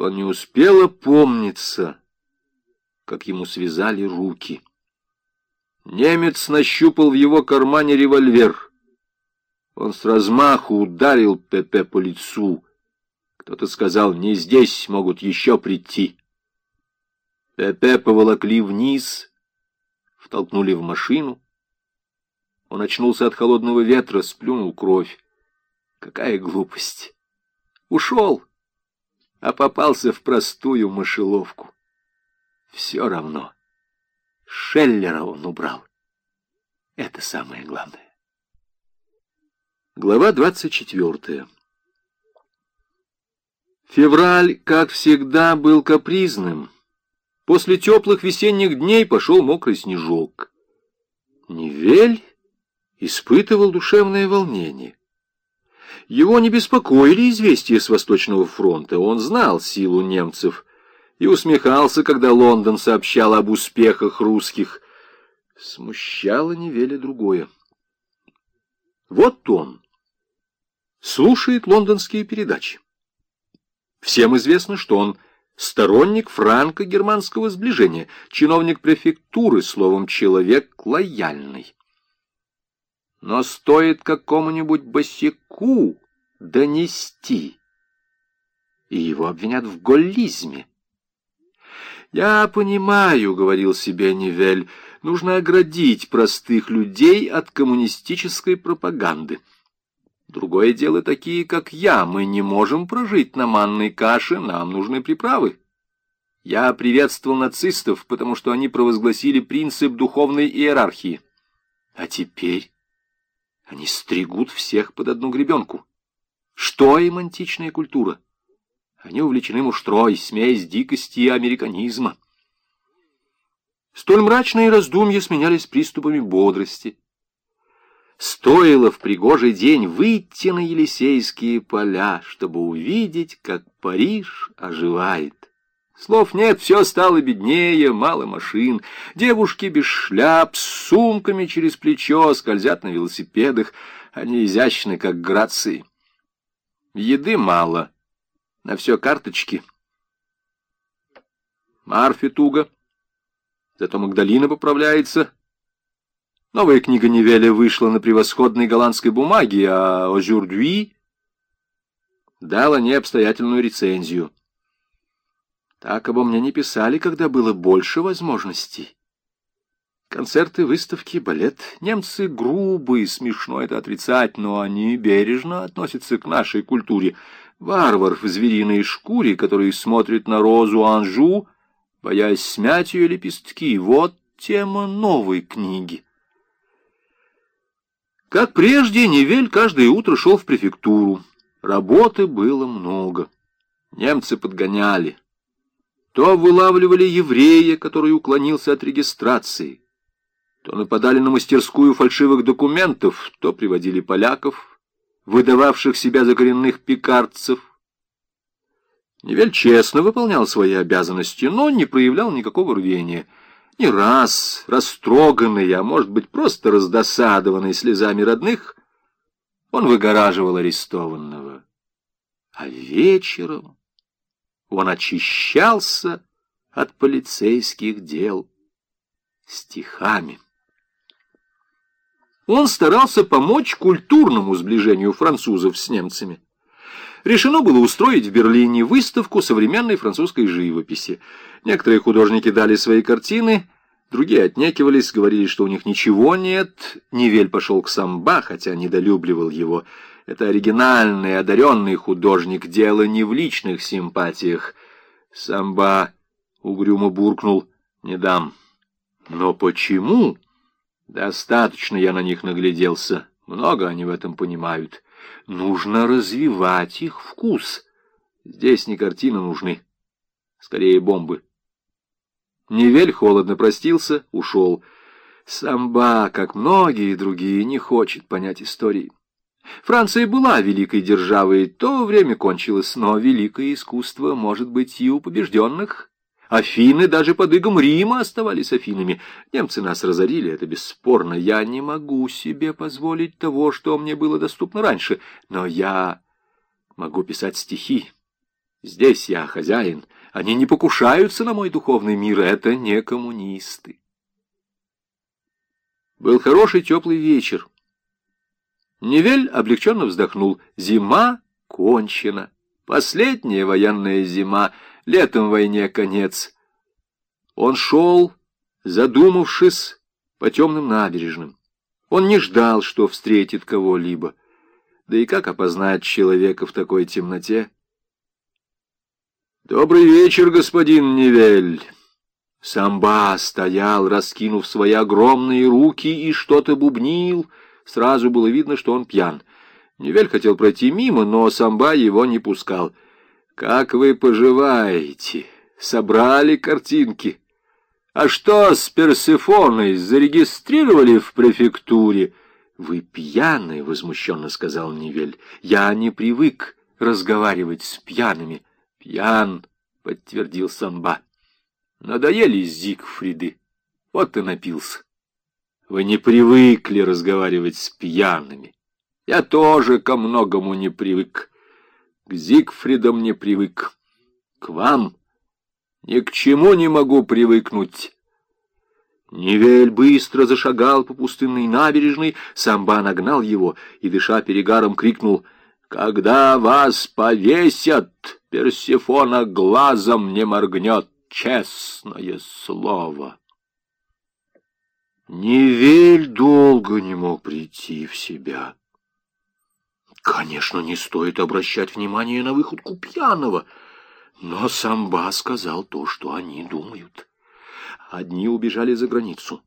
Он не успел опомниться, как ему связали руки. Немец нащупал в его кармане револьвер. Он с размаху ударил Пепе по лицу. Кто-то сказал, не здесь могут еще прийти. Пепе поволокли вниз, втолкнули в машину. Он очнулся от холодного ветра, сплюнул кровь. Какая глупость! Ушел, а попался в простую мышеловку. Все равно. Шеллера он убрал. Это самое главное. Глава двадцать четвертая. Февраль, как всегда, был капризным. После теплых весенних дней пошел мокрый снежок. Невель испытывал душевное волнение. Его не беспокоили известия с Восточного фронта. Он знал силу немцев и усмехался, когда Лондон сообщал об успехах русских. Смущало Невеля другое. Вот он слушает лондонские передачи. Всем известно, что он сторонник франко-германского сближения, чиновник префектуры, словом, человек лояльный. Но стоит какому-нибудь босику донести, и его обвинят в голлизме. «Я понимаю», — говорил себе Нивель, — «нужно оградить простых людей от коммунистической пропаганды». Другое дело такие, как я. Мы не можем прожить на манной каше, нам нужны приправы. Я приветствовал нацистов, потому что они провозгласили принцип духовной иерархии. А теперь они стригут всех под одну гребенку. Что им античная культура? Они увлечены муштрой, смесь дикости и американизма. Столь мрачные раздумья сменялись приступами бодрости. Стоило в пригожий день выйти на Елисейские поля, чтобы увидеть, как Париж оживает. Слов нет, все стало беднее, мало машин. Девушки без шляп, с сумками через плечо, скользят на велосипедах. Они изящны, как грации. Еды мало, на все карточки. Марфе туго, зато Магдалина поправляется — Новая книга Невеля вышла на превосходной голландской бумаге, а «Aujourd'hui» дала необстоятельную рецензию. Так обо мне не писали, когда было больше возможностей. Концерты, выставки, балет. Немцы грубые, смешно это отрицать, но они бережно относятся к нашей культуре. Варвар в звериной шкуре, который смотрит на розу Анжу, боясь смять ее лепестки. Вот тема новой книги. Как прежде, Невель каждое утро шел в префектуру. Работы было много. Немцы подгоняли. То вылавливали еврея, который уклонился от регистрации, то нападали на мастерскую фальшивых документов, то приводили поляков, выдававших себя за коренных пикарцев. Невель честно выполнял свои обязанности, но не проявлял никакого рвения — не раз, растроганный, а может быть, просто раздосадованный слезами родных, он выгораживал арестованного. А вечером он очищался от полицейских дел стихами. Он старался помочь культурному сближению французов с немцами. Решено было устроить в Берлине выставку современной французской живописи. Некоторые художники дали свои картины, другие отнекивались, говорили, что у них ничего нет. Невель пошел к Самба, хотя недолюбливал его. Это оригинальный, одаренный художник, дело не в личных симпатиях. Самба угрюмо буркнул «Не дам». «Но почему?» «Достаточно я на них нагляделся. Много они в этом понимают. Нужно развивать их вкус. Здесь не картины нужны, скорее бомбы». Невель холодно простился, ушел. Самба, как многие другие, не хочет понять истории. Франция была великой державой, то время кончилось, но великое искусство может быть и у побежденных. Афины даже под игом Рима оставались Афинами. Немцы нас разорили, это бесспорно. Я не могу себе позволить того, что мне было доступно раньше, но я могу писать стихи. Здесь я хозяин. Они не покушаются на мой духовный мир. Это не коммунисты. Был хороший теплый вечер. Невель облегченно вздохнул. Зима кончена. Последняя военная зима. Летом войне конец. Он шел, задумавшись, по темным набережным. Он не ждал, что встретит кого-либо. Да и как опознать человека в такой темноте? «Добрый вечер, господин Невель!» Самба стоял, раскинув свои огромные руки, и что-то бубнил. Сразу было видно, что он пьян. Невель хотел пройти мимо, но Самба его не пускал. «Как вы поживаете? Собрали картинки?» «А что с Персефоной? Зарегистрировали в префектуре?» «Вы пьяный», — возмущенно сказал Невель. «Я не привык разговаривать с пьяными». «Пьян», — подтвердил Самба. «Надоели Зигфриды. Вот и напился. Вы не привыкли разговаривать с пьяными. Я тоже ко многому не привык. К Зигфридам не привык. К вам ни к чему не могу привыкнуть». Невель быстро зашагал по пустынной набережной, Самба нагнал его и, дыша перегаром, крикнул «Когда вас повесят!» Персифона глазом не моргнет, честное слово. Невель долго не мог прийти в себя. Конечно, не стоит обращать внимание на выходку пьяного, но Самба сказал то, что они думают. Одни убежали за границу,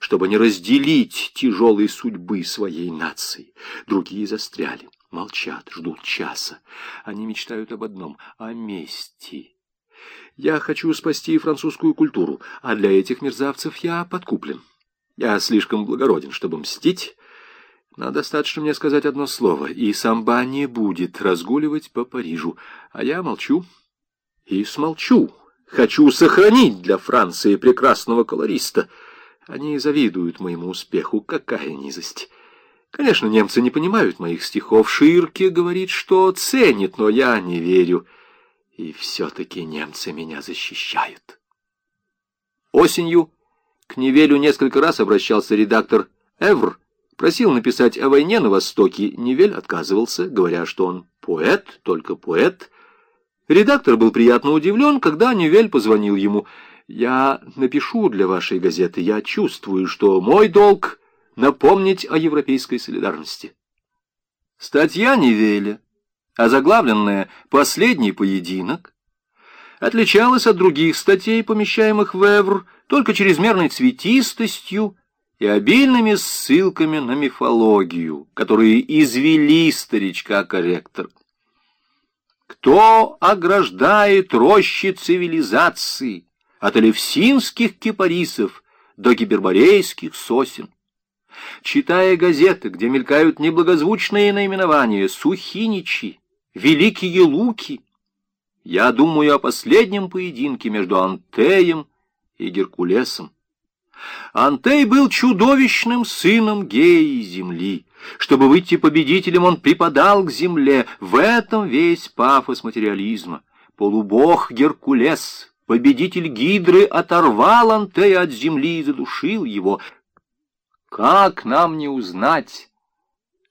чтобы не разделить тяжелые судьбы своей нации, другие застряли. Молчат, ждут часа. Они мечтают об одном — о мести. Я хочу спасти французскую культуру, а для этих мерзавцев я подкуплен. Я слишком благороден, чтобы мстить, но достаточно мне сказать одно слово, и самба не будет разгуливать по Парижу, а я молчу и смолчу. Хочу сохранить для Франции прекрасного колориста. Они завидуют моему успеху, какая низость. Конечно, немцы не понимают моих стихов. Ширке говорит, что ценит, но я не верю. И все-таки немцы меня защищают. Осенью к Невелю несколько раз обращался редактор Эвр, просил написать о войне на Востоке. Невель отказывался, говоря, что он поэт, только поэт. Редактор был приятно удивлен, когда Невель позвонил ему. «Я напишу для вашей газеты. Я чувствую, что мой долг...» напомнить о европейской солидарности. Статья Невеля, озаглавленная «Последний поединок», отличалась от других статей, помещаемых в Эвр, только чрезмерной цветистостью и обильными ссылками на мифологию, которые извели старичка-корректор. Кто ограждает рощи цивилизации от элевсинских кипарисов до гиберборейских сосен? Читая газеты, где мелькают неблагозвучные наименования «Сухиничи», «Великие луки», я думаю о последнем поединке между Антеем и Геркулесом. Антей был чудовищным сыном геи земли. Чтобы выйти победителем, он припадал к земле. В этом весь пафос материализма. Полубог Геркулес, победитель Гидры, оторвал Антея от земли и задушил его. Как нам не узнать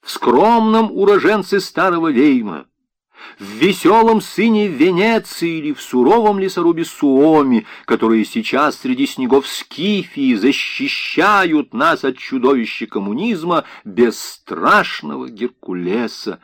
в скромном уроженце старого Вейма, в веселом сыне Венеции или в суровом лесорубе Суоми, которые сейчас среди снегов Скифии защищают нас от чудовища коммунизма, бесстрашного Геркулеса,